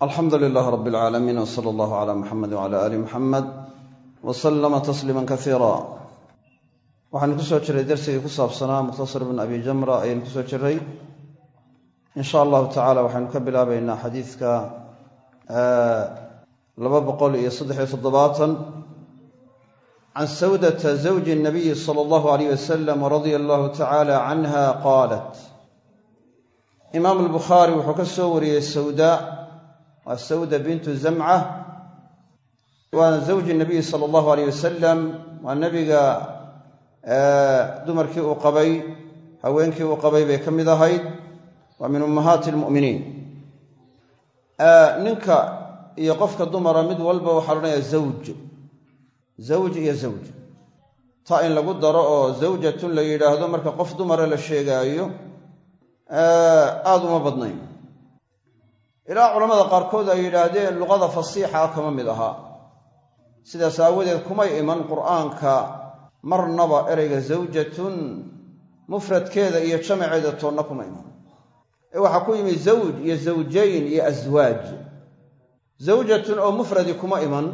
alxamdu lilaah rab alcaalamiin w sala allahu cala muxamed wcala aali muxamed wa sallama tasliima kasiira waxaynu ku soo jiray darsigii ku saabsanaa mukhtasar bn abi jamra ayaynu ku soo jiray. In sha allahu tacala waxaynu ka bilaabaynaa xadiidka laba boqol iyo saddexiyo toddobaatan can sawdata zawji nabiyi sala allahu alayh wasalam radia allahu tacala canha qaalat. Imaam albukhaari wuxuu ka soo wariyey sawda waa sawda bintu zamca waana zawji nabiyi sala allahu alayh wasalam waa nebiga dumarkii uu qabay haweenkii uu qabay bay ka mid ahayd. Waa min ummahaati almu'miniin. Ninka iyo qofka dumara mid walba waxaa loodhanayaa zawj. Zawj iyo zawj. Ta in lagu daro oo zawjatun la yidhaahdo marka qof dumara la sheegaayo aada uma badnayn ilaa culammada qaarkood ay yidhaahdeen luqada fasiixa kama mid ahaa sidaas aawadeed kumay iman qur'aanka marnaba ereyga zawjatun mufradkeeda iyo jamaceeda toonna kuma iman. Ee waxaa ku yimi zawj iyo zawjayn iyo aswaaj zawjatun oo mufradi kuma iman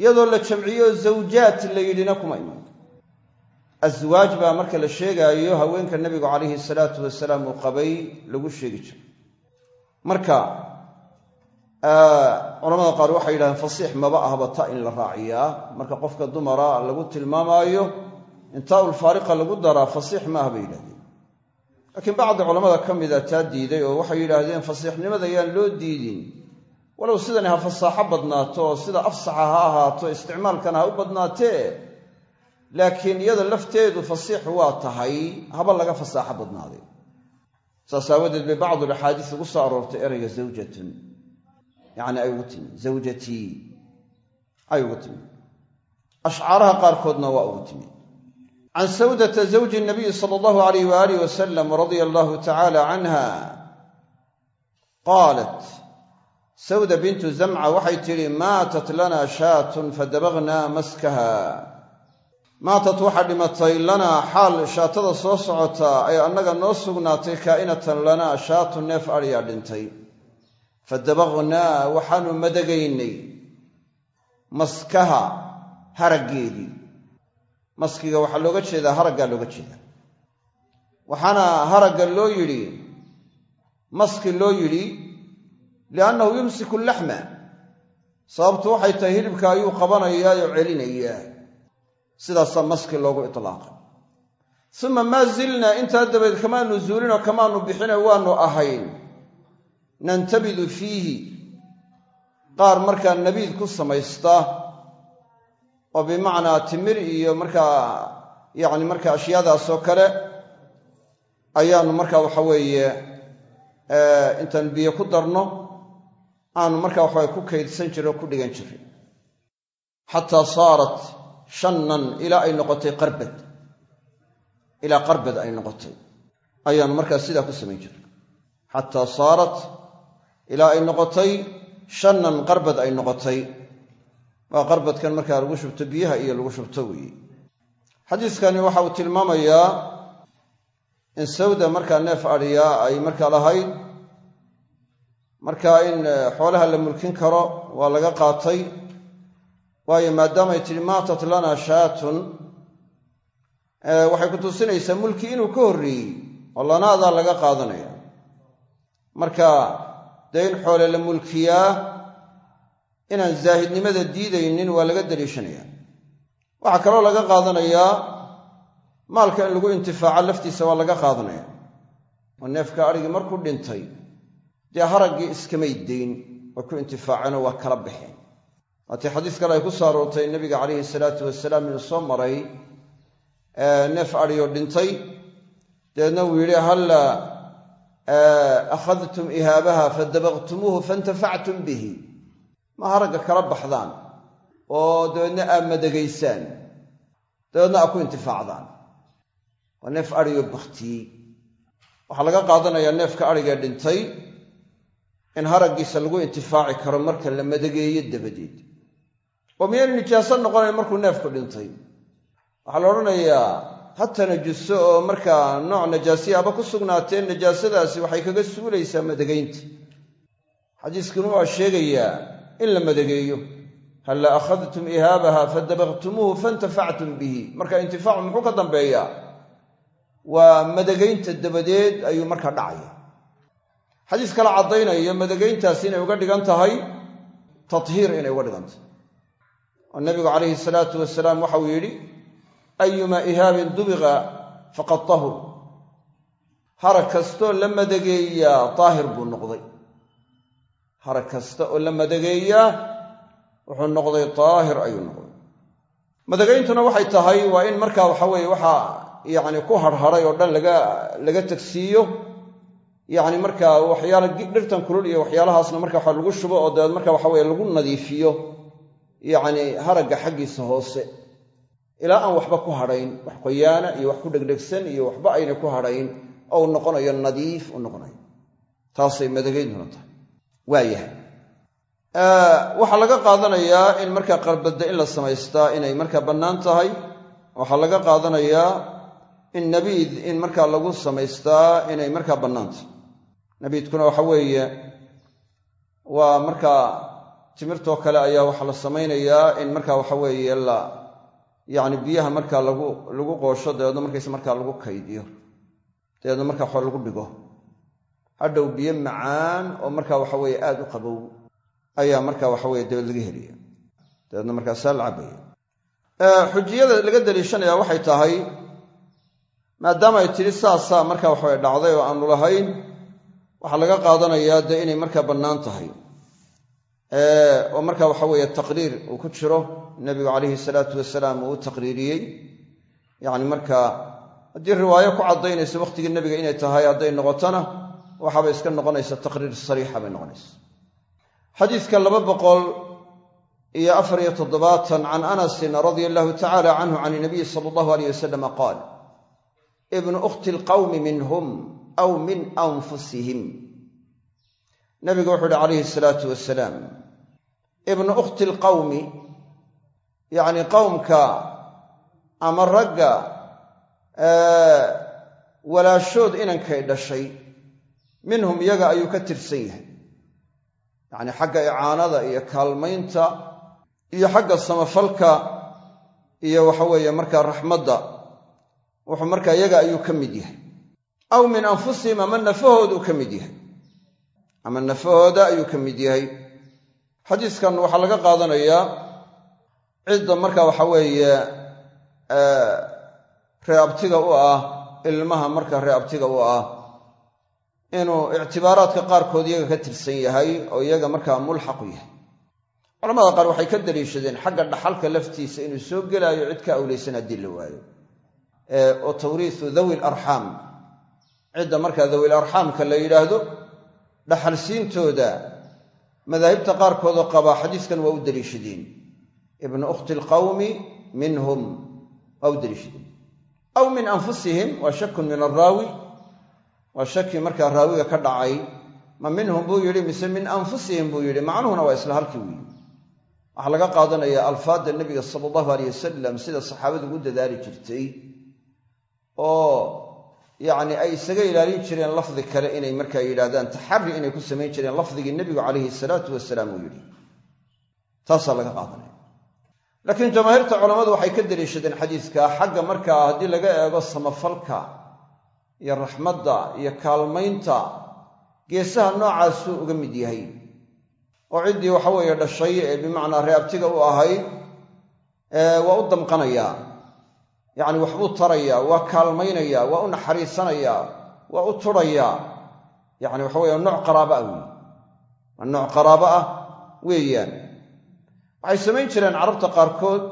iyadoo la jamciyo zawjaat la yidhina kuma iman. Aswaaj baa marka la sheegaayo haweenka nebigu calayhi salaatu wasalaam uu qabay lagu sheegi jiray marka culamada qaar waxay yidhahdeen fasiix maba ahba ta in la raaciyaa. Marka qofka dumara lagu tilmaamaayo in taa ulfaariqa lagu daraa fasiix ma ah bay yidhahdeen laakiin bacdi culamada ka mida taa diiday oo waxay yidhaahdeen fasiixnimada yaan loo diidin. Walow sidani ha fasaaxo badnaato oo sida afsaxa ha ahaato isticmaalkana ha u badnaatee laakiin iyada lafteedu fasiix waa tahay haba laga fasaaxo badnaaday saas aawadeed bay bacdu axaadiis ugu soo aroortay ereyga zawjatun. Yacni ay ugu timi zawjatii ay ugu timi. Ashcaaraha qaarkoodna waa ugu timi. Can sawdata zawji nabiyi sala allahu alayh waalih wasalam radia allahu tacala canha qaalat sawda bintu zamca waxay tidhi maatat lana shaatun fadabagnaa maskaha maatat waxaa dhimatay lanaa xaal shaatada soo socota ay annaga noo sugnaatay kaa'inatan lanaa shaatu neef adhiyaa dhintay. Fadabaqnaa waxaanu madagaynay maskaha haraggeedii. Maskiga waxaa looga jeedaa haraggaa looga jeedaa. Waxaana haragga loo yidhi maski loo yidhi liannahu yumsiku laxma. Sababtu waxay tahay hilibka ayuu qabanayaa oo celinayaa sidaasaa maski loogu itlaaqay. Uma maa zilnaa intaa dabadeed kamaanu zuulinoo kamaanu bixine waanu ahayn. Nantabidu fiihi. Qaar markaa nabiid ku samaysta oo bimacnaa timir iyo markaa yacni markaa ashyaadaasoo kale ayaanu markaa waxa weeye intaan biyo ku darno aanu markaa waxaweye ku kaydsan jiray oo ku dhigan jiray. Xataa saarat shannan ilaa ay noqotay qarbad. Ilaa qarbad ay noqotay. Ayaanu markaa sidaa ku samayn jiray. Xataa saarat ilaa ay noqotay shannan qarbad ay noqotay. Waa qarbadkan markaa lagu shubto biyaha iyo lagu shubto weeye xadiiskani waxa uu tilmaamayaa in sawda markaa neef adhiyaa ay markaa lahayd. Markaa in xoolaha la mulkin karo waa laga qaatay waayo maadaamay tidhi maatat lana shaatun. Waxay ku tusinaysaa mulki inuu ka horreeyey oo lanaadaa laga qaadanaya. Marka dee in xoole la mulkiyaa inaan zaahidnimada diidaynin waa laga daliishanaya waxaa kaloo laga qaadanayaa maalka in lagu intifaaco laftiisa waa laga qaadanaya. Oo neefka adhigii markuu dhintay dee haraggii iskamay dayn way ku intifaaceenoo waa kala baxeen waatii xadiis kale ay ku soo aroortay nebiga calayhi salaatu wasalaam inuu soo maray neef adhiyoo dhintay. Dabeedna uu yidhi halla akhadtum ihaabaha fadabaqtumuuhu faintafactum bihi. Ma haragga kala baxdaan oo dabeedna aad madagaysaan dabeedna aad ku intifaacdaan. Waa neef adhiyoo baktiyey waxaa laga qaadanayaa neefka adhigee dhintay in haraggiisa lagu intifaaci karo marka la madageeyo dabadeed oo miyaynu nijaaso noqonayn markuu neefku dhintay? Waxaa la odhanayaa ha tanajuso oo markaa nooc najaasiyaaba ku sugnaatee najaasadaasi waxay kaga suulaysaa madagaynta xadiiskuna waa sheegayaa in la madageeyo. Halla akhadtum ihaabaha fadabaqtumuuhu faintafactum bihi. Marka intifaacu muxuu ka dambeeyaa waa madagaynta dabadeed ayuu markaa dhacaya. Xadiis kale caddaynaya madagayntaas inay uga dhigan tahay tathiir inay uga dhigan tahay oo nabigu calayhi salaatu wasalaam waxauu yidhi ayumaa ihaabin dubiqa faqad tahur. Harag kastoo la madageeyaa daahir buu noqday. Harag kasta oo la madageeyaa wuxuu noqday daahir ayuu noqday. Madagayntuna waxay tahay waa in markaa waxa weeye waxaa yacni ku harharay oo dhan laga laga tegsiiyo yacni markaa waxyaala dhirtan kulul iyo waxyaalahaasna marka waxa lagu shubo oo dabeed marka waxa weye lagu nadiifiyo yacni haragga xaggiisa hoose. Ilaa aan waxba ku hadhayn wax qoyaana iyo wax ku dhegdhegsan iyo waxba ayna ku hadhayn ou noqonayo nadiif u noqonayo. Taasay madagayntuna tahay. Waayahay waxaa laga qaadanayaa in markaa qarbadda in la samaystaa inay markaa bannaan tahay. Waxaa laga qaadanayaa in nabiid in markaa lagu samaystaa inay markaa bannaan tahay. Nabiidkuna waxa weeye waa markaa timirtoo kale ayaa waxaa la samaynayaa in markaa waxa weeye la yacni biyaha markaa lagu lagu qoosho dabeedna markayse markaa lagu kaydiyo dabeedna markaa waxa lagu dhigo. Hadhow biyo macaan oo markaa waxa weeye aada u qabow ayaa markaa waxa weye dabeed laga helaya dabeedna markaasaa la cabaya xujiyada laga daliishanaya waxay tahay maadaama ay tidhi saasaa markaa waxaweye dhacday oo aanu lahayn waxaa laga qaadanayaa dee inay markaa bannaan tahay oo marka waxa weeye taqriir uu ku jiro nebigu calayhi salaatu wasalaam uu u taqriiriyey. Yacni markaa haddii riwaayo ku caddaynayso wakhtigii nebiga inay tahay hadday noqotona waxaabay iska noqonaysa taqriir sariixa bay noqonaysa. Xadiidka laba boqol iyo afar iyo toddobaatan can anasin radia allahu tacala canhu can inabiyi sala allahu aleyh wasalama qaal ibnu ukhti alqawmi minhum aw min anfusihim nabigu wuxuu uhi calayhi salaatu wasalaam ibnu ukhti alqawmi yacni qowmka ama ragga walaashood inankay dhashay minhum iyaga ayuu ka tirsan yahay. Yacni xagga icaanada iyo kaalmaynta iyo xagga samafalka iyo waxa weeye markaa raxmadda wuxuu markaa iyaga ayuu ka mid yahay. Aw min anfusihim ama nafahooduu ka mid yahay ama nafahooda ayuu ka mid yahay. Xadiiskan waxaa laga qaadanayaa cidda marka waxa weeye reeabtiga u ah ilmaha marka reeabtiga u ah inuu ictibaaraadka qaarkood iyaga ka tirsan yahay oo iyaga markaa mulxaqu yahay. Culamada qaar waxay ka daliishadeen xagga dhaxalka laftiisa inuu soo gelaayo cid ka awlaysan haddii la waayo oo tawriisu dawi larxaam cidda markaa dawil arxaamka la yidhaahdo dhaxalsiintooda madaahibta qaarkoodoo qabaa xadiiskan waa u daliishadeen ibnu ukhti alqawmi minhum waa u daliishadeen aw min anfusihim waa shakun min araawi waa shaki markaa raawiga ka dhacay ma minhum buu yidhi mise min anfusihim buu yidhi macnuhuna waa isla halkii weyi waxaa laga qaadanayaa alfaadda nebiga sala allahu aleyh wasalam sida saxaabadu ugu dadaali jirtay oo yacni ay isaga ilaalin jireen lafdi kale inay markaa yidhahdaan taxari inay ku samayn jireen lafdigii nebigu calayhi salaatu wasalaam uu yidhi. Taasaa laga qaadanaya. Laakiin jamaahiirta culammadu waxay ka daliishadeen xadiiska xagga markaa haddii laga eego samafalka iyo raxmadda iyo kaalmaynta geesaha noocaasuu uga mid yahay. Oo ciddii waxaweeye dhashay ee bimacnaa reabtiga u ahayd waa u damqanayaa yacni waxbuu tarayaa waa kaalmaynayaa waa u naxariisanayaa waa u turayaa yacni waxa weye nooc qaraaba ah weeye waa nooc qaraabo ah weeyaan. Waxay samayn jireen carabta qaarkood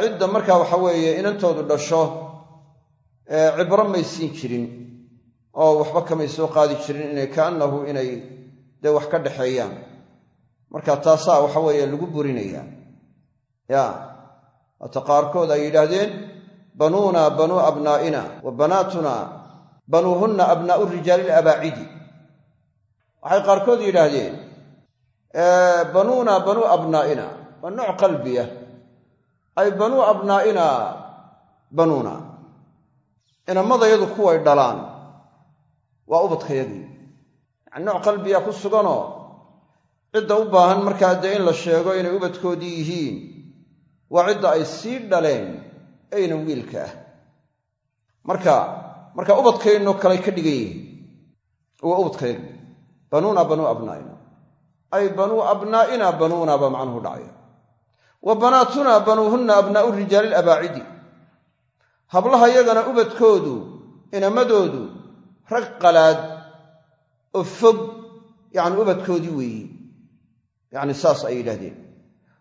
cidda markaa waxa weeye inantoodu dhasho cibro may jirin oo waxba kamay soo qaadi jirin inay kaannahu inay dee wax ka dhaxeeyaan marka taasaa waxa weeye lagu burinayaa. Ya waata qaarkood ay yidhaahdeen banuuna banuu abnaa'ina wa banaatuna banuuhunna abnaa'u rijaali ilabaacidi waxay qaarkood yidhaahdeen banuuna banuu abnaa'ina waa nooc qalbiya ay banuu abnaa'ina banuuna inamadayadu kuway dhalaan waa ubadkayagii yani nooc qalbiya ku suganoo cidda u baahan markaa dee in la sheego inay ubadkoodii yihiin waa cidda ay sii dhaleen aynan wiilka ah. Marka marka ubadkaynoo kaley ka dhigan yihiin waa ubadkaynu. Banuuna banuu abnaa'ina ay banuu abnaa'ina banuuna baa macnuhu dhacaya wa banaatuna banuuhunna abnaa'u rijaali labaacidi hablaha yagana ubadkoodu inamadoodu rag qalaad oo fog yacni ubadkoodii weeyi. Yacni saas ay yidhaahdeen.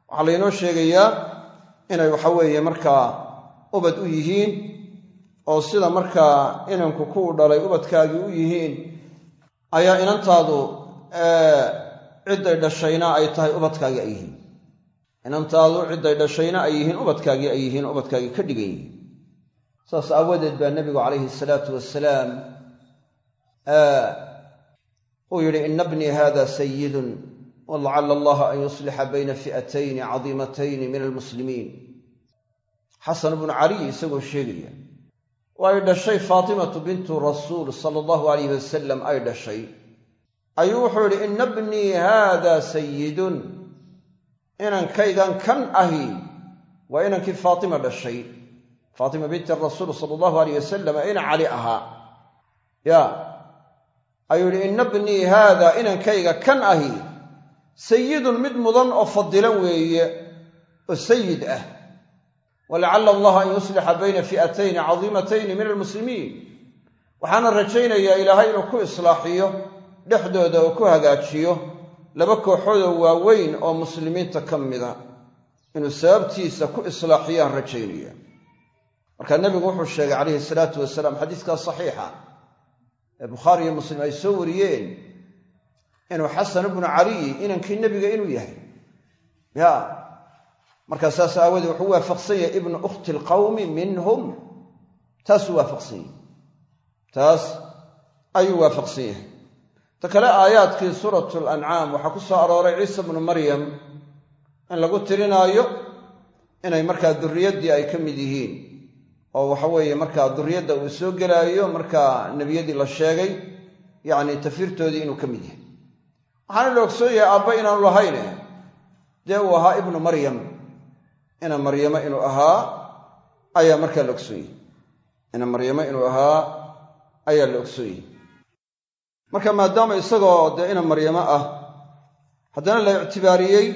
Waxaa laynoo sheegayaa inay waxa weeye markaa ubad u yihiin oo sida markaa inanku kuu dhalay ubadkaagii u yihiin ayaa inantaadu cidday dhashayna ay tahay ubadkaagii ay yihiin. Inantaadu cidday dhashayna ay yihiin ubadkaagii ay yihiin ubadkaagii ka dhigan yihiin saas aawadeed baa nebigu calayhi salaatu wasalaam uu yidhi ina bnii hada sayidun walacala allaha an yuslixa bayna fi'atayni cadiimatayni min almuslimiin xasan bnu caliy isagoo sheegaya ay dhashay faatimatu bintu rasuul sala allahu alayh wasalam ay dhashay ayuu wuxuu yidhi ina bnii haada sayidun inankaygan kan ahi waa inankii faatima dhashay faatima binti rasuul sala allahu alayh wasalam ina cali ahaa ya ayuu yidhi ina bnii haada inankayga kan ahi sayidun mid mudan oo fadilan weeye oo sayid ah. Walacala allaha an yuslixa bayna fi'atayni cadiimatayni min almuslimiin. Waxaana rajaynayaa ilaahay inuu ku islaaxiyo dhexdooda oo ku hagaajiyo laba kooxoodoo waaweyn oo muslimiinta ka mida inuu sababtiisa ku islaaxiyaan rajaynaya markaa nebigu wuxuu sheegay calayhi salaatu wasalaam xadiiskaa saxiixa ee bukhaari iyo muslim ay soo wariyeen inuu xasan ibnu caliyi inankii nebiga inuu yahay. Ya markaa saas aawadee wuxuu waafaqsan yahay ibnu ukhti alqawmi minhum. Taasuu waafaqsan yahay taas ayuu waafaqsan yahay ta kale aayaadkii suuratu lancaam waxaa ku soo arooray ciisa bnu maryam in lagu tirinaayo inay markaa durriyaddii ay ka mid yihiin. Oo waxa weeye markaa durriyadda uu soo gelaayo markaa nebiyadii la sheegay yacni tafirtoodii inuu ka mid yahay waxaana la ogsoon yahay aabba inaanu lahayne dee uu ahaa ibnu maryam. Ina maryamo inuu ahaa ayaa markaa la ogsoon yahay. Ina maryamo inuu ahaa ayaa la ogsoon yahay. Marka maadaama isagoo dee ina maryamo ah haddana la ictibaariyey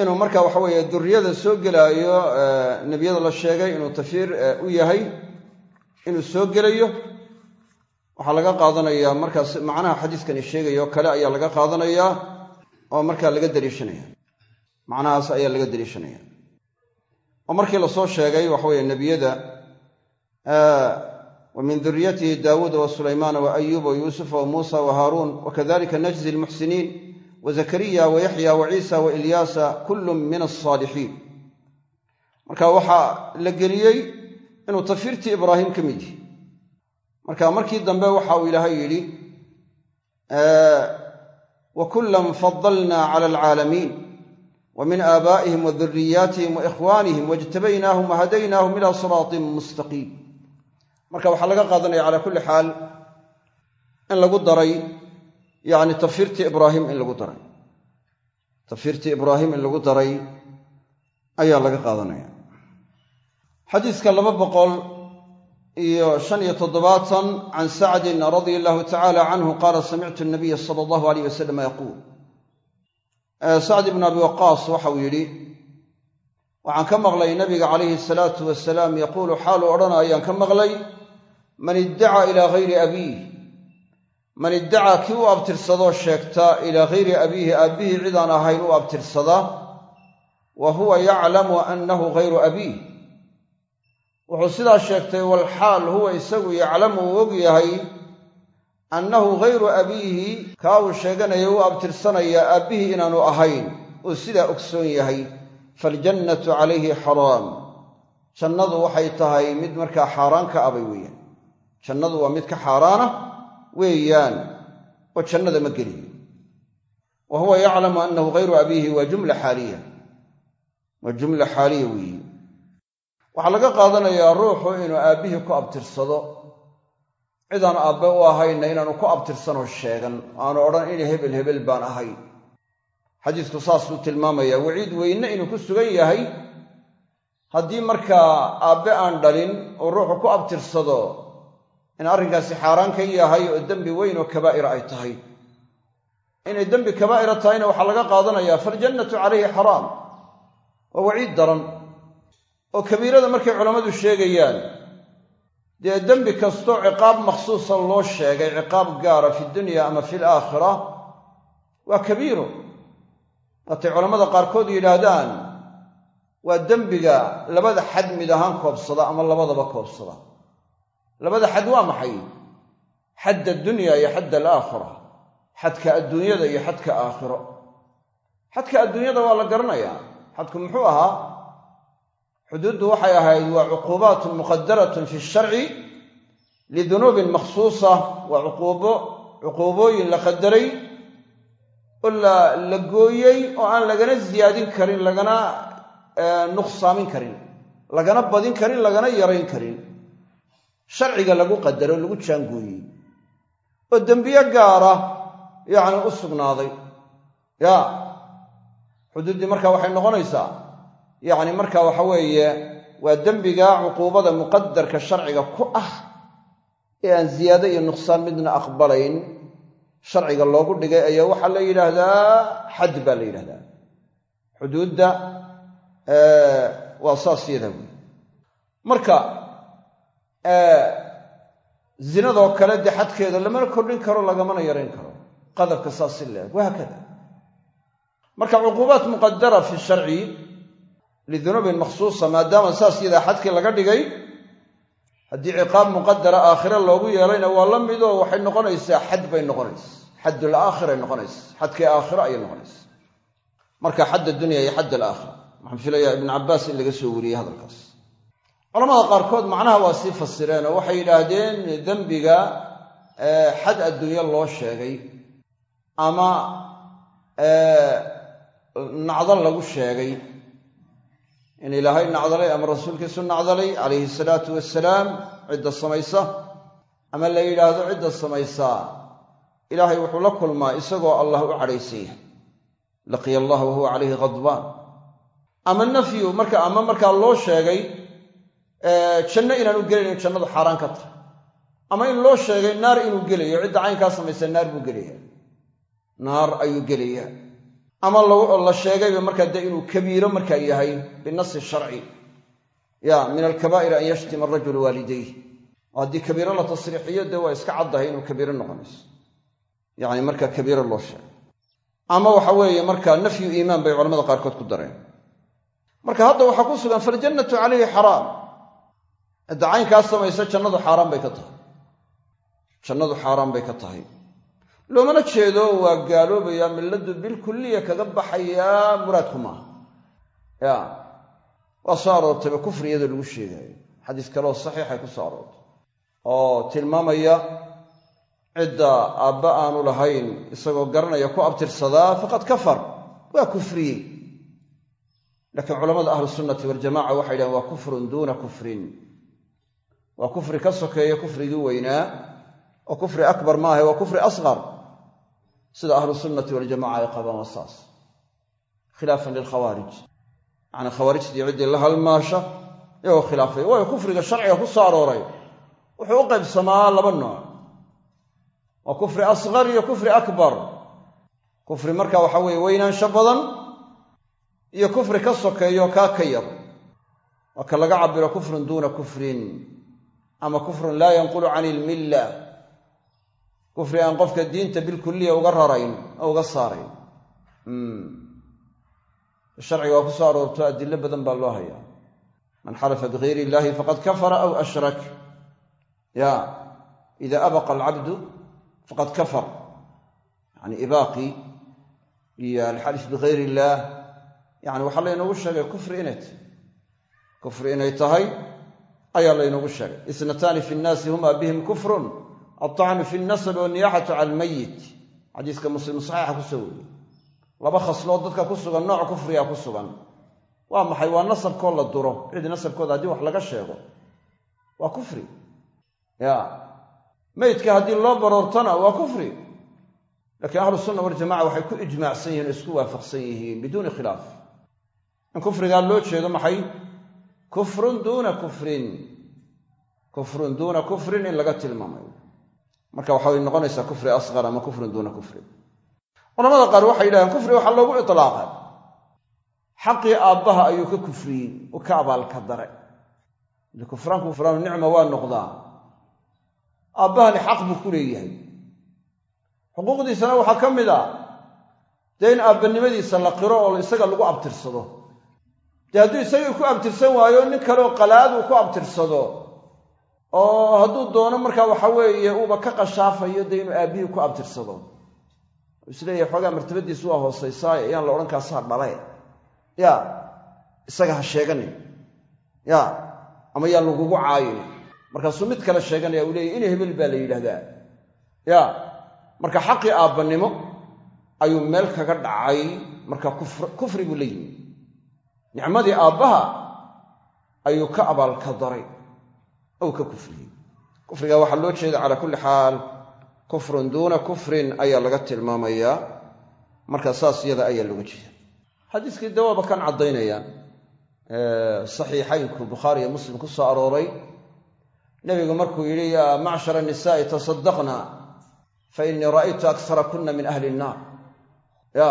inuu marka waxa weeye durriyada soo gelaayo nebiyada la sheegay inuu tafiir u yahay inuu soo gelayo waxaa laga qaadanayaa markaas macnaha xadiiskani sheegaya oo kale ayaa laga qaadanayaa oo markaa laga daliishanaya macnahaas ayaa laga daliishanaya oo markii la soo sheegay waxa weeye nebiyada wa min duriyatihi daawuuda wa sulaymaana wa ayuuba wa yuusufa wa muusa wa haaruun wakadalika najzi almuxsiniin wa zakariya wa yaxya wa ciisa wa ilyaasa kullun min alsaalixiin marka waxaa la geliyey inuu tafiirtii ibraahim ka mid yihi marka markii dambe waxa uu ilaahay yidhi wa kullan fadalna cala alcaalamiin wa min aabaa'ihim wa duriyaatihim wa ikhwaanihim waijtabaynaahum wahadaynaahum ila siraatin mustaqiim. Marka waxaa laga qaadanaya calaa kulli xaal in lagu daray yacni tafiirtii ibraahim in lagu daray. Tafiirtii ibraahim in lagu daray ayaa laga qaadanaya. Xadiiska laba boqol iyo shan iyo toddobaatan can sacdin radia allahu tacala canhu qaala samictu nabiya sala allahu alayh wasalam yaquul sacd ibnu abi waqaas waxauu yidhi waxaan ka maqlay nabiga calayhi salaatu wasalaam yaquulu xaalu odhanayaan ka maqlay man iddacaa ilaa hayri abiih. Man iddacaa kii u abtirsadoo sheegta ilaa hayri abiihi aabbihii cidaan ahayn u abtirsada wa huwa yaclamu annahu hayru abiih wuxuu sidaa sheegtay walxaal huwa isagu yaclamu uu og yahay annahu hayru abiihi kaa uu sheeganaya u abtirsanaya aabbihii inaanu ahayn uu sidaa ogsoon yahay faljannatu calayhi xaraam. Jannadu waxay tahay mid markaa xaaraan ka abay weeyaan. Jannadu waa mid ka xaaraana weeyaan oo jannada ma geliyo. Wa huwa yaclamu annahu hayru abiihi waa jumla xaaliya. Waa jumla xaaliya weeye waxaa laga qaadanayaa ruuxu inuu aabbihii ku abtirsado. Cidaan aabbe u ahayna inaanu ku abtirsanoo sheegan. Aanu odhan in hebel hebel baan ahay. Xadiisku saasuu tilmaamayaa waciid weyne inuu ku sugan yahay. Haddii markaa aabbe aan dhalin oo ruuxu ku abtirsado in arrinkaasi xaaraan ka yahay oo dembi weyn oo kabaa'ira ay tahay. Inay dembi kabaa'ira tahayna waxaa laga qaadanayaa faljannatu calayhi xaraam. Waa waciid daran oo kabiirada markay culammadu sheegayaan dee dembi kastoo ciqaab makhsuusa loo sheegay ciqaab gaara fi dunya ama fi alaakhira waa kabiiro. Waatay culammada qaarkood yidhaahdaan waa dembiga labada xad mid ahaan koobsada ama labadaba koobsada. Labada xad waa maxay? Xadda dunya iyo xadda alaakhira xadka adduunyada iyo xadka aakhiro. Xadka adduunyada waa la garanayaa. Xadku muxuu ahaa xuduuddu waxay ahayd waa cuquubaatun muqadaratun fi sharci lidunuubin makhsuusa waa cuquubo cuquubooyin la qadaray oo la gooyey oo aan lagana ziyaadin karin lagana nuqsaamin karin lagana badin karin lagana yarayn karin. Sharciga lagu qadaro lagu jaangooyey oo dembiye gaara yacni u sugnaaday. Ya xuduuddii marka waxay noqonaysaa yacni marka waxa weeye waa dembiga cuquubada muqadarka sharciga ku ah ee aan ziyaado iyo nuqsaan midna aqbalayn sharciga loogu dhigay ayaa waxaa la yidhaahdaa xad baa la yidhahdaa xuduudda waa saas yadaa wey marka zinadoo kale dee xadkeeda lamana kordhin karo lagamana yarayn karo. Qadabka saas si leeg wahaakada marka cuquubaat muqadara fi sharci lidunuubin makhsuusa maadaama saas yadaa xadkii laga dhigay haddii ciqaab muqadara aakhire loogu yeelayna waa la midoo waxay noqonaysaa xad bay noqonaysa xaddul aakhira ay noqonaysa xadkii aakhira ayay noqonaysa marka xadd dunya iyo xadd alaakhira waxaan filayaa ibnu cabbaas in laga soo wariyey hadalkaas culamada qaarkood macnaha waa sii fasireen oo waxay yidhaahdeen dembiga xad adduunye loo sheegay ama nacdal lagu sheegay in ilaahay nacdalay ama rasuulkiisu nacdalay calayhi salaatu wasalaam cidda samaysa. Ama la yidhaahdo cidda samaysaa ilaahay wuxuu la kulmaa isagoo allah u cadhaysaya laqiya allah wahuwa calayhi khadbaan ama nafyu marka ama markaa loo sheegay janno inaan u gelinayn jannadu xaaraan ka tahay. Ama in loo sheegay naar inuu gelayo cidda caynkaa samaysa naar buu gelaya naar ayuu gelaya ama la sheegayba markaa dee inuu kabiiro markaa yahay binasi sharci. Ya min alkabaa'ir an yashtima arajulu waalidayh oo haddii kabiiro la tasriixiyo dee waa iska caddahay inuu kabiiro noqonayso yacni markaa kabiiro loo sheegay. Ama waxa weeye markaa nafyu iimaan bay culamada qaarkood ku dareen. Marka hadda waxaa ku sugan faljannatu calayhi xaraam. Cidda caynkaa samaysa jannadu xaaraan bay ka tahay. Jannadu xaaraan bay ka tahay loomana jeedo waa gaaloobayaa milladdu bilkulliya kaga baxayaa muraadku maaha. Ya waa soo aroortayba iyadoo lagu sheegaayo. Xadiis kaleoo saxiixay ku soo aroortay. Oo tilmaamaya cidda aabba aanu lahayn isagoo garanaya ku abtirsadaa faqad kafar. Waa kufriyey laakiin culamada ahlusunnati waljamaca waxay yidhahen waa kufrun duuna kufrin. Waa kufri ka sokeeya kufrigii weynaa. Oo kufri akbar maaha waa kufri asqar sida ahlu sunnati waljamaca ay qabaan waa saas khilaafan lilkhawaarij yacnii khawaarijtii ciddii la halmaasha iyagoo khilaafay waayo kufriga sharciga ku soo arooray wuxuu u qaybsamaa laba nooc. Waa kufri asqar iyo kufri akbar. Kufri marka waxa weeye weynaansho badan iyo kufri ka sokeeyo kaa ka yar. Waa ka laga cabiro kufrun duuna kufrin ama kufrun laa yanqulu can ilmilla kufri aan qofka diinta bilkuliya uga rarayn oo uga saarayn. Sharciga waa ku soo aroorto adilo badan baa loo hayaa. Man xalafa bigayri illahi faqad kafara aw ashrak. Ya ida abaqa alcabdu faqad kafar. Yani ibaaqii iyo alxalif bigayri illaah yani waxaa laynoogu sheegay kufri inay tahay. Kufri inay tahay ayaa laynoogu sheegay. Isnataani fi nnaasi huma bihim kufrun alطacnu fi lnasabi walniyaxatu cala almayit xadiiska muslim saxiixa ku soo wariyey laba khaslood dadka ku sugan nooc kufriga ku sugan waa maxay waa nasabkoo la duro cid nasabkooda haddii wax laga sheego waa kufri ya meydka haddii loo baroortana waa kufri laakiin ahlu sunna waljamaca waxay ku ijmaacsan yihiin o isku waafaqsan yihiin biduuni khilaaf in kufrigaa loo jeedo maxay kufrun duuna kufrin kufrun duuna kufrin in laga tilmaamayo marka waxay noqonaysaa kufri asqar ama kufrun duuna kufrin culamada qaar waxay yidhahdeen kufri waxaa loogu itlaaqay. Xaqii aabbaha ayuu ka kufriyey uu ka abaalka dare kufraanku kufraanu nicma waa noqdaa. Aabbahani xaq buu ku leeyahay. Xuquuqdiisana waxaa ka mid a dee in aabbanimadiisa la qiro oo isaga lagu abtirsado. Dee hadduu isagii ku abtirsan waayo nin kaleoo qalaad uu ku abtirsado oo hadduu doono markaa waxa weeye uuba ka qashaafayo dee inuu aabbihii ku abtirsado. Isleeyahay xoogaa martabadiisu waa hoosaysaa ayaan la odhan kaasaa dhale ya isaga ha sheeganin ya ama yaan lagugu caayin markaasuu mid kale sheeganaya uu leeyahy in hebel baa la yidhaahdaa. Ya marka xaqii aabbannimo ayuu meel kaga dhacay marka kufri buu la yimi. Nicmadii aabbaha ayuu ka abaalka daray ou ka kufriyey kufriga waxaa loo jeeda calaa kulli xaal kufrun duuna kufrin ayaa laga tilmaamayaa. Marka saas iyada ayaa looga jeeda xadiiskii dawaaba kan caddaynaya saxiixaynku bukhaari iyo muslim ku soo arooray nebigu markuu yidhi yaa macshara nisaa'i tasaddaqna fa innii ra'aytu aksara kunna min ahli innaar ya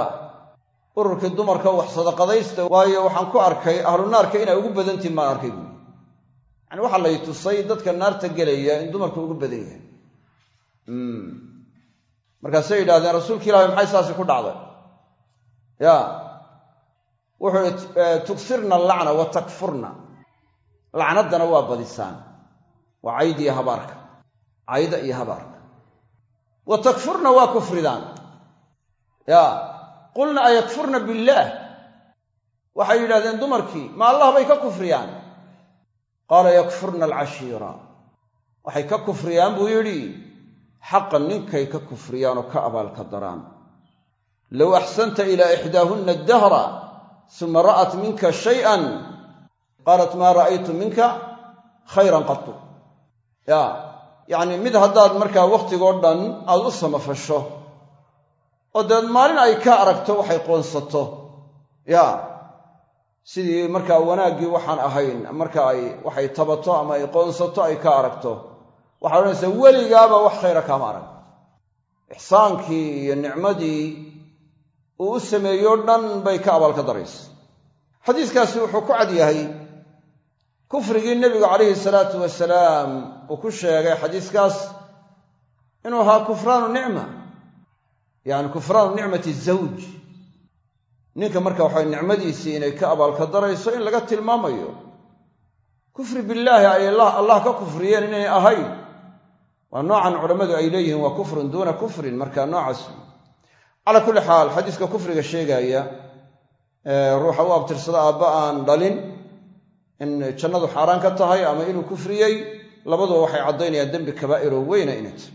ururkii dumarka wax sadaqadaysta waayo waxaan ku arkay ahlu naarka inay ugu badantihin baan arkay yani waxaa lay tusay dadka naarta gelaya in dumarku ugu badan yahay. Markaasay yidhahdeen rasuulka ilahi maxay saasi ku dhacday? Ya. Wuxuu ihi tugsirna allacna wa takfurna. Lacnaddana waa badisaan. Waa cayd iyo habaarka. Cayda iyo habaarka. Wa takfurna waa kufridaan. Ya. Qulna ayakfurna billaah waxay yidhahdeen dumarkii ma allah bay ka kufriyaan qaala yakfurna alcashiira waxay ka kufriyaan buu yidhi xaqa ninkay ka kufriyaan oo ka abaalka daraan. Low axsanta ilaa ixdaahunna addahra suma ra'at minka shay'an qaalat maa ra'aytu minka khayran qatu ya yacni mid haddaad markaa wakhtigoo dhan aad u samafasho oo deed maalin ay ka aragto waxay qoonsato. Ya sidii markaa wanaaggii waxaan ahayn marka ay waxay tabato ama ay qoonsato ay ka aragto waxay odhanaysaa weligaaba wax khayra kaama arag. Ixsaankii iyo nicmadii uu u sameeyo dhan bay ka abaalka daraysa. Xadiiskaasi wuxuu ku cad yahay kufrigii nebigu calayhi salaatu wasalaam uu ku sheegay xadiiskaas inuu ahaa kufraanu nicma yacni kufraanu nicmati zawj ninka marka waxay nicmadiisii inay ka abaalka darayso in laga tilmaamayo kufri billaahi ay allah ka kufriyeen inay ahayn. Waa noocan culammadu ay leeyihiin waa kufrun duuna kufrin. Marka noocaas calaa kulli xaal xadiiska kufriga sheegaaya ruuxa u abtirsada aabba aan dhalin in jannadu xaaraan ka tahay ama inuu kufriyey labaduba waxay caddaynayaan dembi kabaa'iroo weyna inay tahay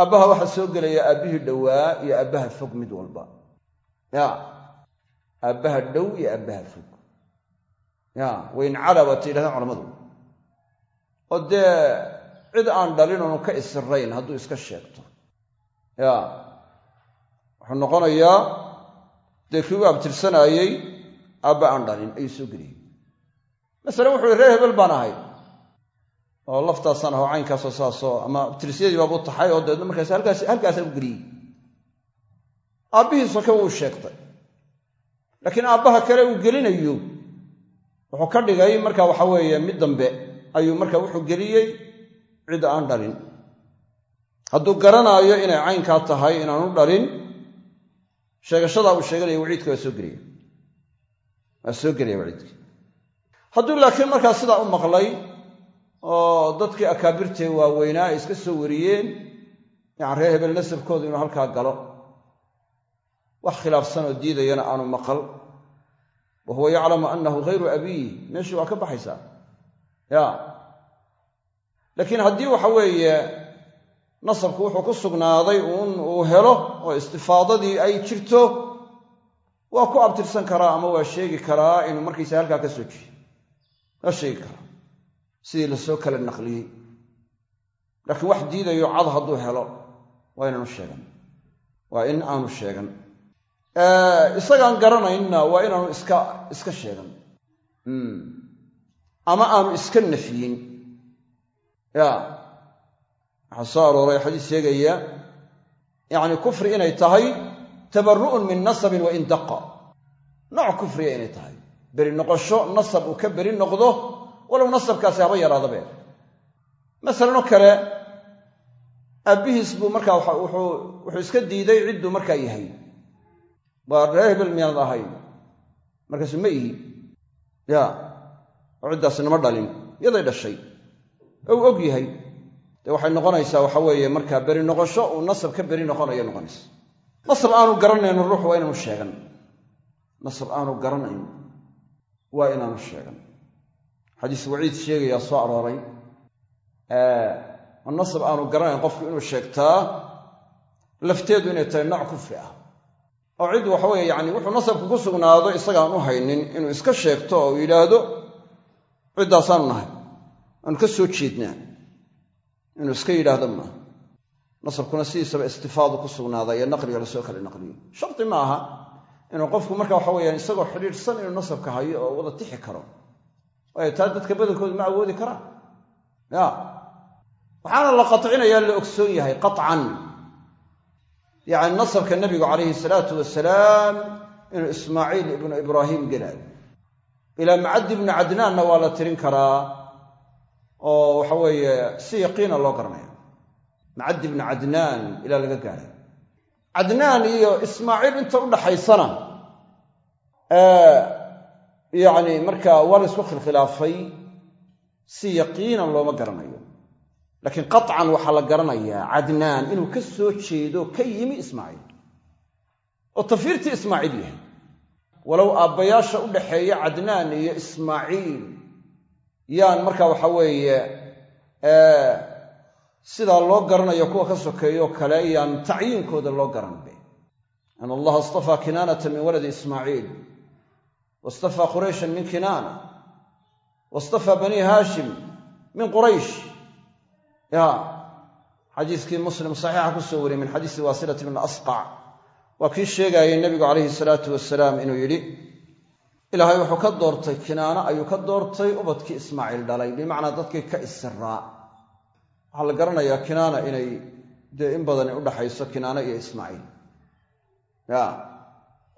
aabbaha waxaa soo gelaya aabbihii dhowaa iyo aabbaha fog mid walba ya aabbaha dhow iyo aabbaha fog ya wayn cala waata yidhahdaan culamadu oo dee cid aan dhalin oonu ka isirayn hadduu iska sheegto ya wuxuu noqonayaa dee kii u abtirsanaayey aabba aan dhalin ayuu soo geliyey masale wuxu uhi reer hebel baan ahay oo laftaasaan aho caynkaasoo saasoo ama abtirsyadii baabuu taxay oo dabeedna markaas halkaas halkaasaan u geliyey aabbihiiso ka wuu sheegtay. Laakiin aabbaha kale uu gelinayo wuxuu ka dhigay marka waxa weeye mid dambe. Ayuu marka wuxuu geliyey cid aan dhalin. Hadduu garanaayo inay caynkaa tahay inaanu dhalin sheegashadaa uu sheeganaya waciidka waa soo gelaya waa soo gelaya waciidka hadduu laakiin markaa sidaa u maqlay oo dadkii akaabirtee waaweynaa ay iska soo wariyeen yani reer hebel nasabkoodu inuu halkaa galo wax khilaafsan oo diidayana aanu maqal. Wa huwa yaclamu annahu hayru abiih meeshii waa ka baxaysaa. Ya. Laakiin haddii waxa weeye nasabku wuxuu ku sugnaaday uun uu helo oo istifaadadii ay jirto waa ku abtirsan karaa ama waa sheegi karaa inuu markiisa halkaa ka soo jeedo waa sheegi karaa. Sidii la soo kala naqliyey. Laakiin wax diidayo cad hadduu helo waa inaanu sheegan. Waa in aanu sheegan isagaan garanaynna waa inaanu iska iska sheegan. Ama aanu iska nafyin. Ya. Waxaa soo arooray xadiis sheegaya yacni kufri inay tahay tabarru'un min nasabin wa daqa. Nooc kufriga inay tahay. Beri noqosho nasab uu ka beri noqdo walow nasabkaasi haba yaraadabe masalanoo kale aabbihiis buu markaa wuxuu iska diiday cidduu markaa yahay waa reer hebel miyaanad ahayn markaasu ma ihi. Ya oo ciddaasi nama dhalin. Yaday dhashay. Ou og yahay. Dee waxay noqonaysaa waxa weeye markaa beri noqosho uu nasab ka beri noqonayo noqonaysa nasab aanu garanayno ruux waa inaanu sheegan. Nasab aanu garanayn waa inaanu sheegan. Xadiis waciid sheegayaa soo arooray. Oo nasab aanu garanayn qofku inuu sheegtaa? Lafteedu inay tahay nooc kufri ah oo cid waxa weeye yacni wuxuu nasabku ku sugnaado isagaan u haynin inuu iska sheegto oo yidhaahdo ciddaasaanu nahay. Aanu ka soo jeednaa inuu iska yidhaahdo maaha nasabkuna sidiisaba istifaadu ku sugnaada iyo naqliga la soo kale naqliyo. Shardi ma aha inuu qofku marka waxa weyaan isagoo xidhiidhsan inuu nasabka hayo oo wada tixi karo. Waayo taa dadka badankoodu ma awoodi karaan ya waxaana la qatcinayaa la ogsoon yahay qaطcan yacni nasabka nebigu calayhi salaatu wasalaam inuu ismaaciil ibnu ibraahim gelaayo ilaa macaddi ibnu cadnaanna waa la tirin karaa oo waxa weeye si yaqiina loo garanaya. Macaddi ibnu cadnaan ilaa laga gaaray. Cadnaan iyo ismaaciil inta u dhaxaysana yacni marka waa la isku khilkhilaafay si yaqiinan looma garanayo laakiin qaطcan waxaa la garanayaa cadnaan inuu ka soo jeedo ka yimi ismaaciil. Oo tafiirtii ismaaciil yahay. Walow aabbayaasha u dhaxeeya cadnaan iyo ismaaciil yaan marka waxa weeye sidaa loo garanayo kuwa ka sokeeyo kale yaan tacyiinkooda loo garanbe an allaha istafaa kinaanata min waladi ismaaciil wastafaa qurayshan min kinaana wastafaa bani haashim min quraysh ya xadiiskii muslim saxiixa ku soo wariyey min xadiisi waasilati bn asqac waa kii sheegaayay nebigu calayhi salaatu wasalaam inuu yidhi ilaahay wuxuu ka doortay kinaano ayuu ka doortay ubadkii ismaaciil dhalay. Bimacnaa dadkii ka isiraa waxaa la garanayaa kinaana inay dee in badani udhaxayso kinaano iyo ismaaciil ya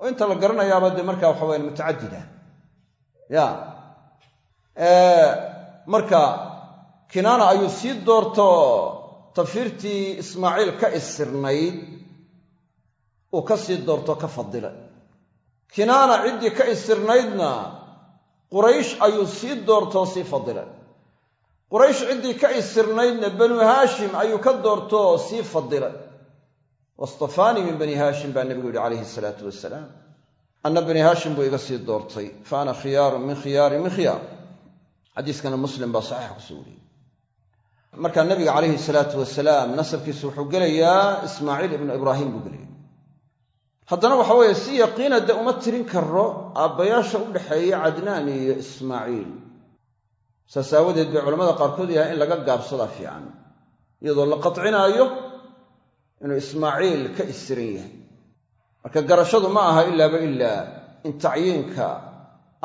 oo inta la garanayaaba dee markaa waxa wayaan mutacadida ya marka kinaana ayuu sii doorto tafiirtii ismaaciil ka isirnayd uu ka sii doorto ka fadilay kinaana ciddii ka isirnaydna quraysh ayuu sii doortoo sii fadilay quraysh ciddii ka isirnaydna banu haashim ayuu ka doortoo sii fadilay wastafaanii min bani haashim baa nebigu yihi calayhi salaatu wasalaam anna bani haashim buu iga sii doortay fa ana khiyaarun min khiyaarin min khiyaar. Xadiiskana muslim baa saxiixa ku soo wariyey markaa nabiga calayhi salaatu wasalaam nasabkiisu wuxuu gelayaa ismaaciil ibnu ibraahim buu gelaya haddana waxa weeye si yaqiina dee uma tirin karo aabbayaasha u dhaxeeya cadnaan iyo ismaaciil. Saas aawadeed bay culamada qaarkood yahay in laga gaabsadaa fiican iyadoo la qatcinaayo inuu ismaaciil ka isiran yahay. Marka garashadu ma aha ilaaba ilaa in tacyiinka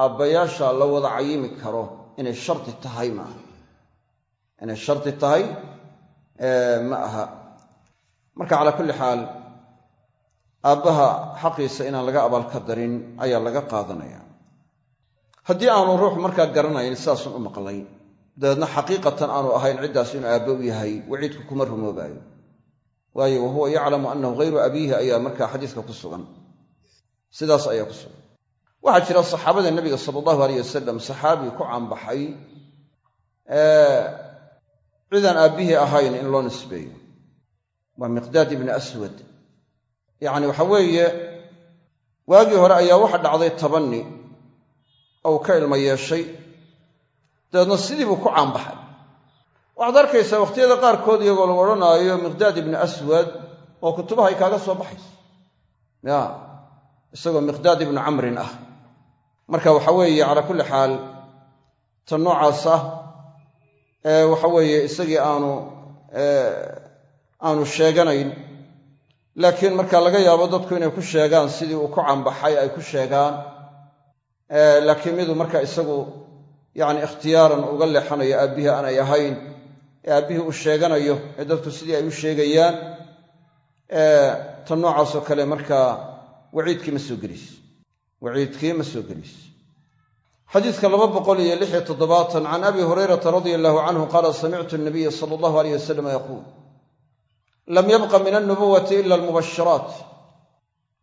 aabbayaasha la wada cayimi karo inay shardi tahay maaha inay shardi tahay ma aha marka calaa kulli xaal aabbaha xaqiisa inaan laga abaalka darin ayaa laga qaadanaya haddii aanu ruux markaa garanayn sidaasun u maqlay dabeedna xaqiiqatan aanu ahayn ciddaas inuu aabbo u yahay waciidku kuma rumoobaayo waayo wa huwa yaclamu annahu hayru abiihi ayaa markaa xadiiska ku sugan sidaas ayaa ku sugan waxaa jira saxaabada nebiga sala allahu aleyh wasalam saxaabi ku caanbaxay cidaan aabbihii ahayn in loo nisbeeyo. Waa miqdaad ibni aswad. Yacni waxa weeye waagii hore ayaa waxa dhacday tabanni ou ka ilmo yeeshay dabeedna sidii buu ku caanbaxay. Waxaad arkaysaa wakhtiyada qaarkood iyagoo lagu odhanaayo miqdaad ibni aswad oo kutubahay kaaga soo baxayso ya isagoo miqdaad ibnu camrin ah. Marka waxa weeye calaa kulli xaal ta noocaas ah waxa weeye isagii aanu aanu sheeganayn. Laakiin marka laga yaabo dadku inay ku sheegaan sidii uu ku cambaxay ay ku sheegaan laakiin miduu marka isagu yacni ikhtiyaaran uga leexanayo aabbihii aanay ahayn ee aabbihii uu sheeganayo ee dadku sidii ay u sheegayaan tan noocaasoo kale markaa waciidkii ma soo gelis. Waciidkii ma soo gelis xadiidka laba boqol iyo lix iyo toddobaatan can abi hurayrata radia allahu canhu qaala samictu nabiya sala allahu aleyh wasalam yaquul. Lam yabqa min alnubuwati ila almubashiraat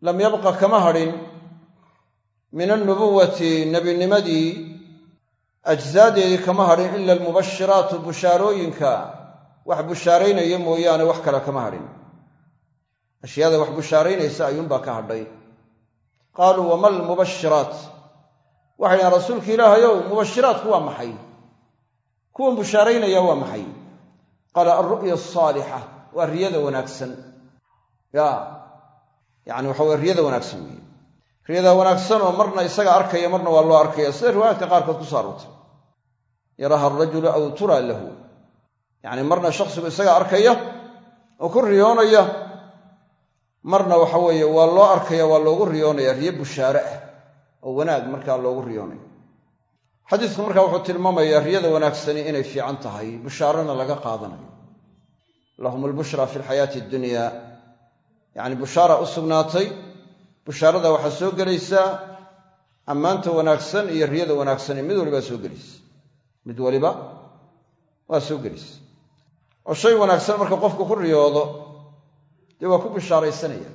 lam yabqa kama hadhin. Min alnubuwati nebinimadii ajsaadeedii kama hadhin ila almubashiraatu bushaarooyinka. Wax bushaaraynaya mooyaane wax kale kama hadhin. Ashyaada wax bushaaraynaysa ayuunbaa ka hadhay. Qaaluu wama almubashiraat waxay dhahan rasuulka ilaahayow mubashiraatku waa maxay? Kuwan bushaaraynaya waa maxay? Qaala alru'ya asaalixa waa riyada wanaagsan. Ya yacni waxa weye riyada wanaagsan weeye. Riyada wanaagsan oo marna isaga arkaya marna waa loo arkaya. Sida riwaayaadka qaarkood ku so aroortay yaraha arajulu aw turaa lahu. Yacni marna shakhsigu isaga arkaya oo ku riyoonaya. Marna waxa weeye waa loo arkaya waa loogu riyoonaya riyo bushaare ah oo wanaag markaa loogu riyoonayo xadiisku markaa wuxuu tilmaamayaa riyada wanaagsani inay fiican tahay bushaarana laga qaadanayo. Lahum albushra fi alxayaati addunya yacni bushaara u sugnaatay bushaarada waxaa soo gelaysaa ammaanta wanaagsan iyo riyada wanaagsani mid walibaa soo gelaysa mid waliba waa soo gelaysa oo shay wanaagsan marka qofku ku riyoodo dee waa ku bishaaraysanaya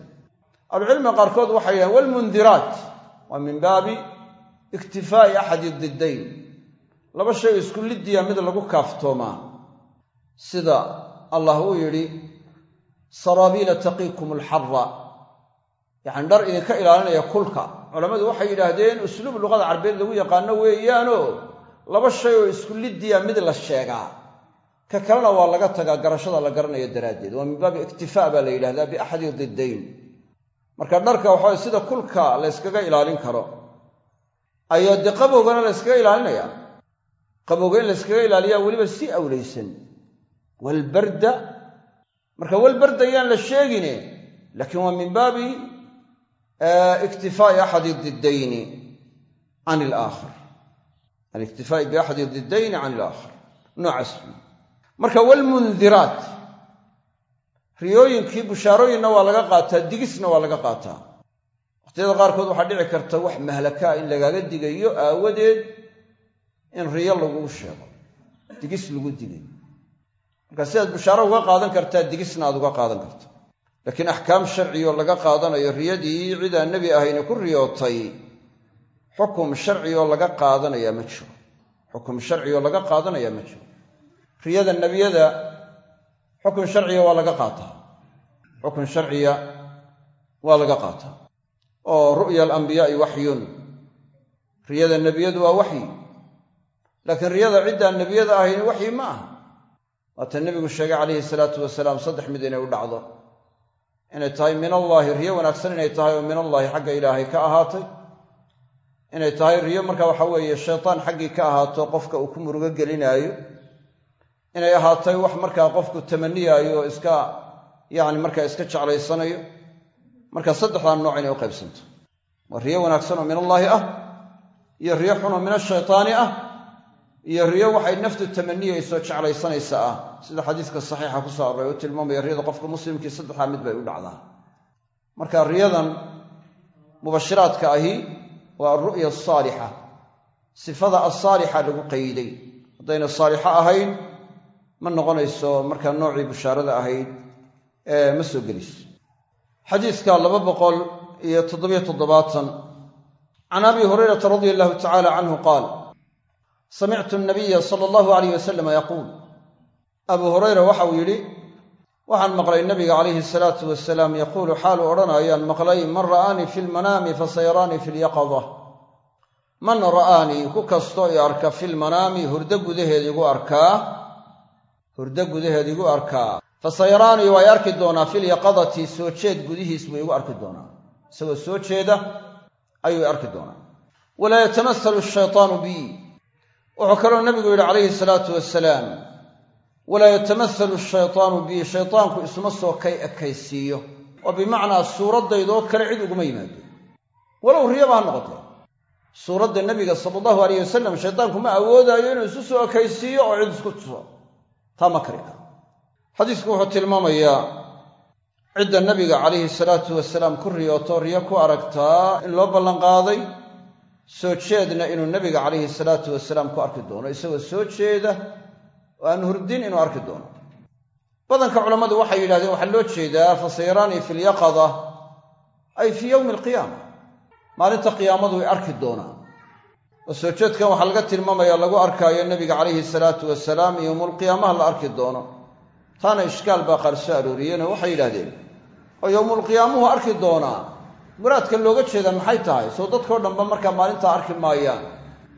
ahlucilmiga qaarkood waxay yidhahen walmundiraat waa min baabi iktifaa'i axadi diddayn. Laba shay oo isku liddiya mid lagu kaaftoomaa. Sida allah uu yidhi saraabiila taqiikum alxarra yacni dhar idinka ilaalinaya kulka. Culammadu waxay yidhaahdeen usluub luqada carbeed lagu yaqaano weeyaanoo laba shay oo isku liddiya mid la sheegaa. Ka kalena waa laga tagaa garashada la garanayo daraaddeed. Waa min baabi iktifaa baa la yidhahdaa biaxadi diddayn marka dharka waxaa sida kulka la yskaga ilaalin karo. Ayaa dee qabowgana la yskaga ilaalinaya. Qabowga in la yskaga ilaaliyaa weliba si awlaysan walbarda marka walbarda ayaan la sheegine laakiin waa min baabi iktifaa'i axadi diddayni can ilaakhar aliktifaa'i biaxadi diddayni can ilaakhar noocaas. Marka walmundiraat riyooyinkii bushaarooyinna waa laga qaataa digisna waa laga qaataa. Waqhtiyada qaarkood waxaa dhici karta wax mahlakaa in lagaaga digayo aawadeed in riyo laguu sheego digis lagu digay. Marka sidaad bushaaro uga qaadan kartaa digisna aad uga qaadan karta. Laakiin axkaam sharciyoo laga qaadanayo riyadii cidaan nebi ahayni ku riyootay xukum sharciyoo laga qaadanayaa ma jiro. Xukum sharciyoo laga qaadanayaa ma jiro. Riyada nebiyada xukun sharciya waa laga qaataa xukun sharciya waa laga qaataa oo ru'ya alambiyaai waxyun riyada nebiyadu waa waxyi. Laakiin riyada ciddaan nebiyada ahayni waxyi ma aha. Waata nebigu sheegay calayhi salaatu wasalaam saddex mid inay u dhacdo. Inay tahay min allaahi riyo wanaagsan inay tahay oo min allaahi xagga ilaahay ka ahaatay. Inay tahay riyo marka waxa weeye shaytaan xaggii ka ahaato qofka uu ku murugo gelinaayo inay ahaatay wax markaa qofku tamaniyaayo iska yacni markaa iska jeclaysanayo. Marka saddexdaa nooc inay u qaybsanto. Waa riyo wanaagsan oo min allaahi ah iyo riyo xun oo min ashaytaani ah iyo riyo waxay naftu tamaniyayso jeclaysanaysa ah. Sida xadiiska saxiixa ku soo array oo tilmaamaya riyada qofka muslimkii saddexdaa mid bay u dhacdaa. Marka riyadan mubashiraadka ahi waa alru'ya asaalixa sifada alsaalixa lagu qayday haddayna saalixo ahayn ma noqonayso markaa noocii bushaarada ahayd ee ma soo gelis. Xadiiska laba boqol iyo toddobiyo toddobaatan can abi hurayrata radia allahu tacala canhu qaal samictu nabiya sala allahu alayh wasalama yaquul. Abuu hurayra waxauu yidhi waxaan maqlay nabiga calayhi salaatu wasalaam yaquulu xaalu odhanayaan maqlay man ra'aanii fi lmanaami fasayaraanii fi lyaqada man ra'aanii ku kastoo i arka filmanaami hurdo gudaheed igu arkaa hurdo gudaheed igu arkaa fasayaraanii waa y arki doonaa filyaqadati soo jeed gudihiis buu igu arki doonaa. Isagoo soo jeeda ayuu arki doonaa. Walaa yatamasalu shaytaanu bii wuxuu kaloo nabigu yidhi calayhi salaatu wasalaam walaa yatamahalu shaytaanu bii shaytaanku isuma soo kay ekaysiiyo oo bimacnaa suuraddaydoo kale cid uguma yimaado. Walow riyaba ha noqotee suuradda nebiga sala allahu alayh wasalam shaytaanku ma awoodaayo inuu isu soo ekaysiiyo oo cid isku tuso taa kari karo xadiisku wuxuu tilmaamayaa cidda nabiga calayhi salaatu wasalaam ku riyooto riyo ku aragtaa in loo ballanqaaday soo jeedna inuu nebiga calayhi salaatu wasalaam ku arki doono isagoo soo jeeda oo aan hurdin inuu arki doono. Badanka culammadu waxay yidhahdeen waxaa loo jeedaa fasayaraanii fi lyaqada ay fii yowmi alqiyaama. Maalinta qiyaamadu way arki doonaan oo jeedkan waxaa laga tilmaamaya lagu arkaayo nebiga calayhi salaatu wasalaam yowmulqiyaamaha la arki doono. Taana ishkaal baa qaar soo arooriyeenoo waxay yidhahdeen oo yowmulqiyaamuhu arki doonaa. Muraadka looga jeeda maxay tahay? Soo dadkao dhanba markaa maalintaa arki maayaan.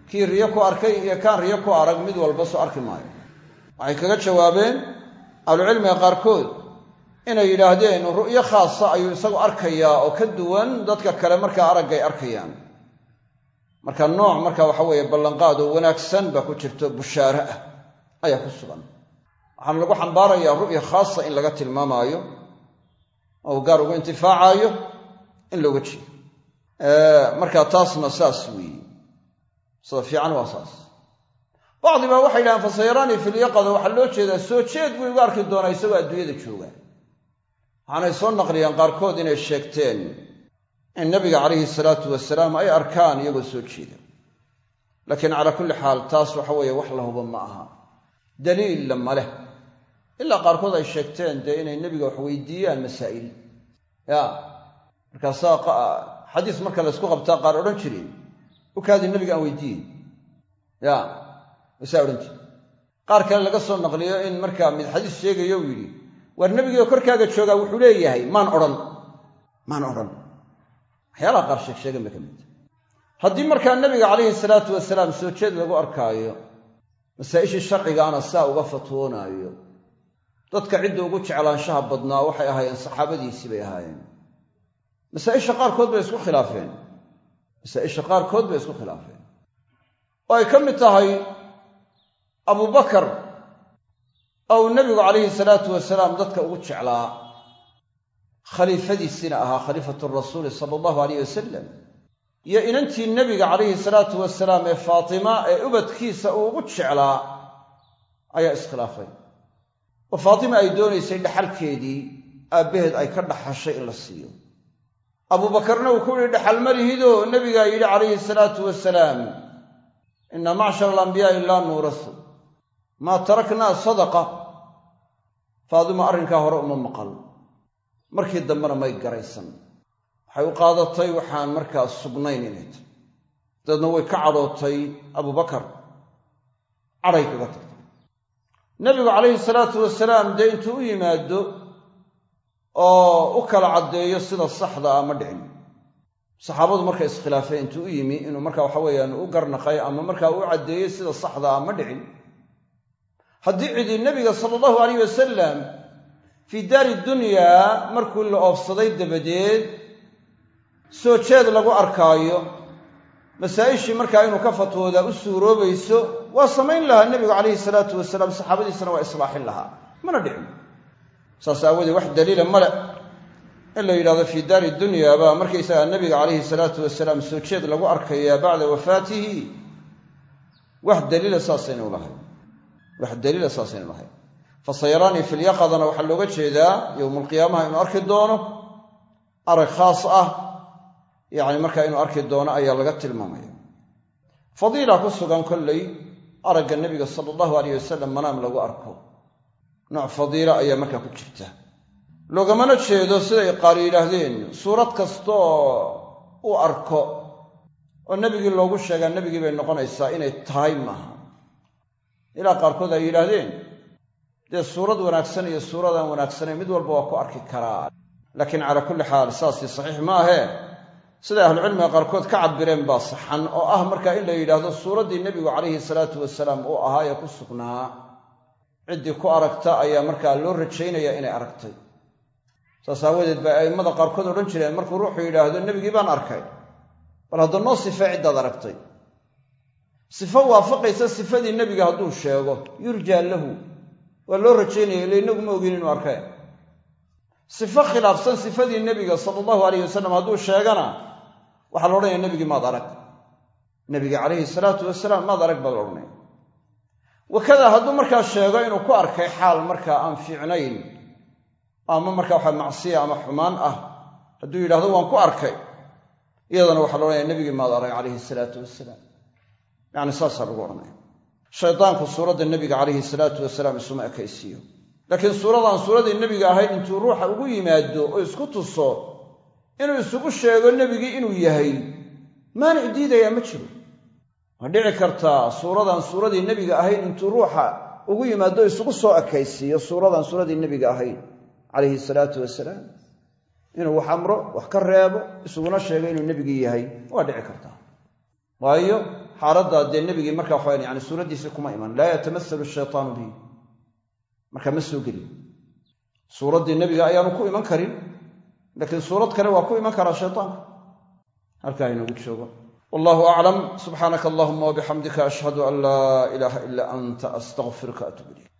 Kii riyo ku arkay iyo kaan riyo ku arag mid walba soo arki maayo. Waxay kaga jawaabeen ahlucilmiga qaarkood inay yidhaahdeen ru'yo khaasa ayuu isagu arkayaa oo ka duwan dadka kale markaa araggay arkayaan marka nooc marka waxa weeye ballanqaad oo wanaagsan baa ku jirto bushaare ah ayaa ku sugan. Waxaana lagu xambaarayaa ru'ya khaasa in laga tilmaamaayo oo gaar ugu intifaacaayo in looga jeedo. Marka taasna saas weeye. Sida fiican waa saas. Bacdi baa waxay yidhahaan fasayaraanii filyaqada waxaa loo jeedaa soo jeed buu igu arki doonaa isagoo adduunyada jooga. Waxaanay soo naqliyaan qaarkood inay sheegteen in nabiga calayhi salaatu wasalaam ay arkaan iyagoo soo jeeda. Laakiin calaa kulli xaal taas waxa weeye wax la hubo ma aha. Daliilla ma leh. Ilaa qaarkood ay sheegteen dee inay nebiga wax weydiiyaan masaa'il. Ya markaasaa xadiis marka laysku qabtaa qaar odhan jireen ukaadii nebiga aan weydiiyey. Ya masaa odhan jire qaar kale laga soo naqliyo in markaa mid xadiis sheegayo uu yidhi waar nebigiioo korkaaga joogaa wuxuu leeyahay maan odhan maan odhan waxyaalaha qaar sheeg sheegan bay ka mid. Haddii markaa nebiga calayhi salaatu wasalaam soo jeed lagu arkaayo masaa'ishii sharcigaana saa uga fatwoonaayo dadka cidda ugu jeclaanshaha badnaa waxay ahaayeen saxaabadiisii bay ahaayeen. Masaa'isha qaarkood bay isku khilaafeen. Masaa'isha qaarkood bay isku khilaafeen. Oo ay ka mid tahay abubakar oo uu nebigu calayhi salaatu wasalaam dadka ugu jeclaa khaliifadiisina ahaa khaliifatu rasuuli sala allahu alayh wasalam iyo inantii nebiga calayhi salaatu wasalaam ee faatima ee ubadkiisa uu ugu jeclaa ayaa iskhilaafay. Oo faatima ay doonaysay dhaxalkeedii aabbaheed ay ka dhaxashay in la siiyo. Abuubakarna uu ku yidhi dhaxal ma lihidoo nebigaa yidhi calayhi salaatu wasalaam inna macshara alambiyaai laa nuurasu maa taraknaa sadaqa. Faaduma arrinkaa hore uma maqal markii dambena may garaysan. Waxay u qaadatay waxaan markaa sugnayn inay tahy dabeedna way ka cadhootay abubakar cadhay kaga tagtay. Nebigu calayhi salaatu wasalaam dee intuu u yimaado oo u kala caddeeyo sida saxda ah ma dhicin. Saxaabadu markay iskhilaafeen intuu u yimi inuu marka waxa weeyaan u garnaqay ama markaa u caddeeyey sida saxda ah ma dhicin. Haddii cidi nebiga sala allahu alayh wasalam fii daari dunyaa markuu la oofsaday dabadeed soo jeed lagu arkaayo masaa'ishii markaa inuu ka fatwoodaa u suuroobayso waa samayn lahaa nebigu calayhi salaatu wasalaam saxaabadiisana waa islaaxin lahaa. Mana dhicin. Saas aawoodee wax daliila male in la yidhahdo fii daari dunya baa markaysagaa nebiga calayhi salaatu wasalaam soo jeed lagu arkayaa bacda wafaatihi wax daliila saasaynu lahay wax daliila saasaynu lahay fasayaraanii filyaqadana waxaa looga jeedaa yowmulqiyaamaha inuu arki doono arag khaas ah yacni markaa inuu arki doono ayaa laga tilmaamaya. Fadiila ku sugan kolley aragga nebiga sala allahu alayh wasalam manaam lagu arko. Nooc fadiila ayaa markaa ku jirta. Loogamana jeedo siday qaar yidhaahdeen suurad kastaoo uu arko oo nebigii loogu sheegaa nebigii bay noqonaysaa inay tahay maaha. Ilaa qaarkood ay yidhaahdeen dee suurad wanaagsan iyo suuradaan wanaagsanayn mid walba waa ku arki karaa. Laakiin calaa kulli xaal saasii saxiix ma ahee siday ahlucilmiga qaarkood ka cabireen baa saxan oo ah markaa in la yidhaahdo suuraddii nebigu calayhi salaatu wasalaam uu ahaa ee ku sugnaa. Ciddii ku aragta ayaa markaa loo rajaynaya inay aragtay. Saas aawadeed bay a'immada qaarkood odhan jireen markuu ruuxu yidhaahdo nebigii baan arkay. Bal hadda noo sifee ciddaad aragtay. Sifo waafaqaysa sifadii nebiga hadduu sheego yurjaa lahu waa loo rajaynaya ille inagu ogin inuu arkay. Sifo khilaafsan sifadii nebiga sala allahu alayh wasalam hadduu sheegana waxaa la odhanaya nebigii maad arag. Nebiga calayhi salaatu wasalaam maad arag baa la odhanaya wakada hadduu markaa sheego inuu ku arkay xaal markaa aan fiicnayn ama markaa waxa macsiya ama xumaan ah hadduu yidhahdo waan ku arkay. Iyadana waxaa la odhanaya nebigii maad arag calayhi salaatu wasalaam. Yacni saasaa lagu odhanaya shaydaanku suuradda nebiga calayhi salaatu wasalaam isuma ekaysiiyo. Laakiin suuradaan suuradii nebiga ahayd intuu ruuxa ugu yimaado oo isku tuso inuu isugu sheego nebigii inuu yahay maanic diidayaa ma jiro. Waa dhici kartaa suuradaan suuradii nebiga ahayn intuu ruuxa ugu yimaado isugu soo ekaysiiyo suuradaan suuradii nebiga ahayn calayhi salaatu wasalaam? Inuu wax amro wax ka reebo isuguna sheego inuu nebigii yahay. Waa dhici kartaa. Waayo xaaladdaa dee nebigii markaa waxawan yani suuraddiisii kuma iman. Laa yatamasalu shaytaanu bihi. Markaa ma soo gelin. Suuraddii nebiga ayaanu ku iman karin laakiin suurad kale waa ku iman karaa shaytaanka halkaa inoogu joogo. Wallahu aclam subxaanaka allahuma wabixamdika ashhadu an laa ilaaha ilaa anta astaqfiruka atuub ilayk.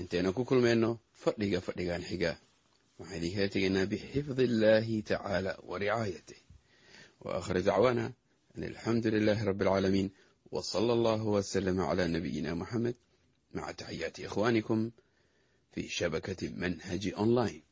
Intaynu ku kulmayno fadhiga fadhigan xiga. Waxaan idinkala tegaynaa bixifdi illaahi tacaala wa ricaayatih wa dacwaana an alxamdu lilaahi rabbi alcaalamiin wa sala allahu wasalama calaa nabiyina muxamed maca taxiyaati ikhwaanikum fi shabakati manhaji online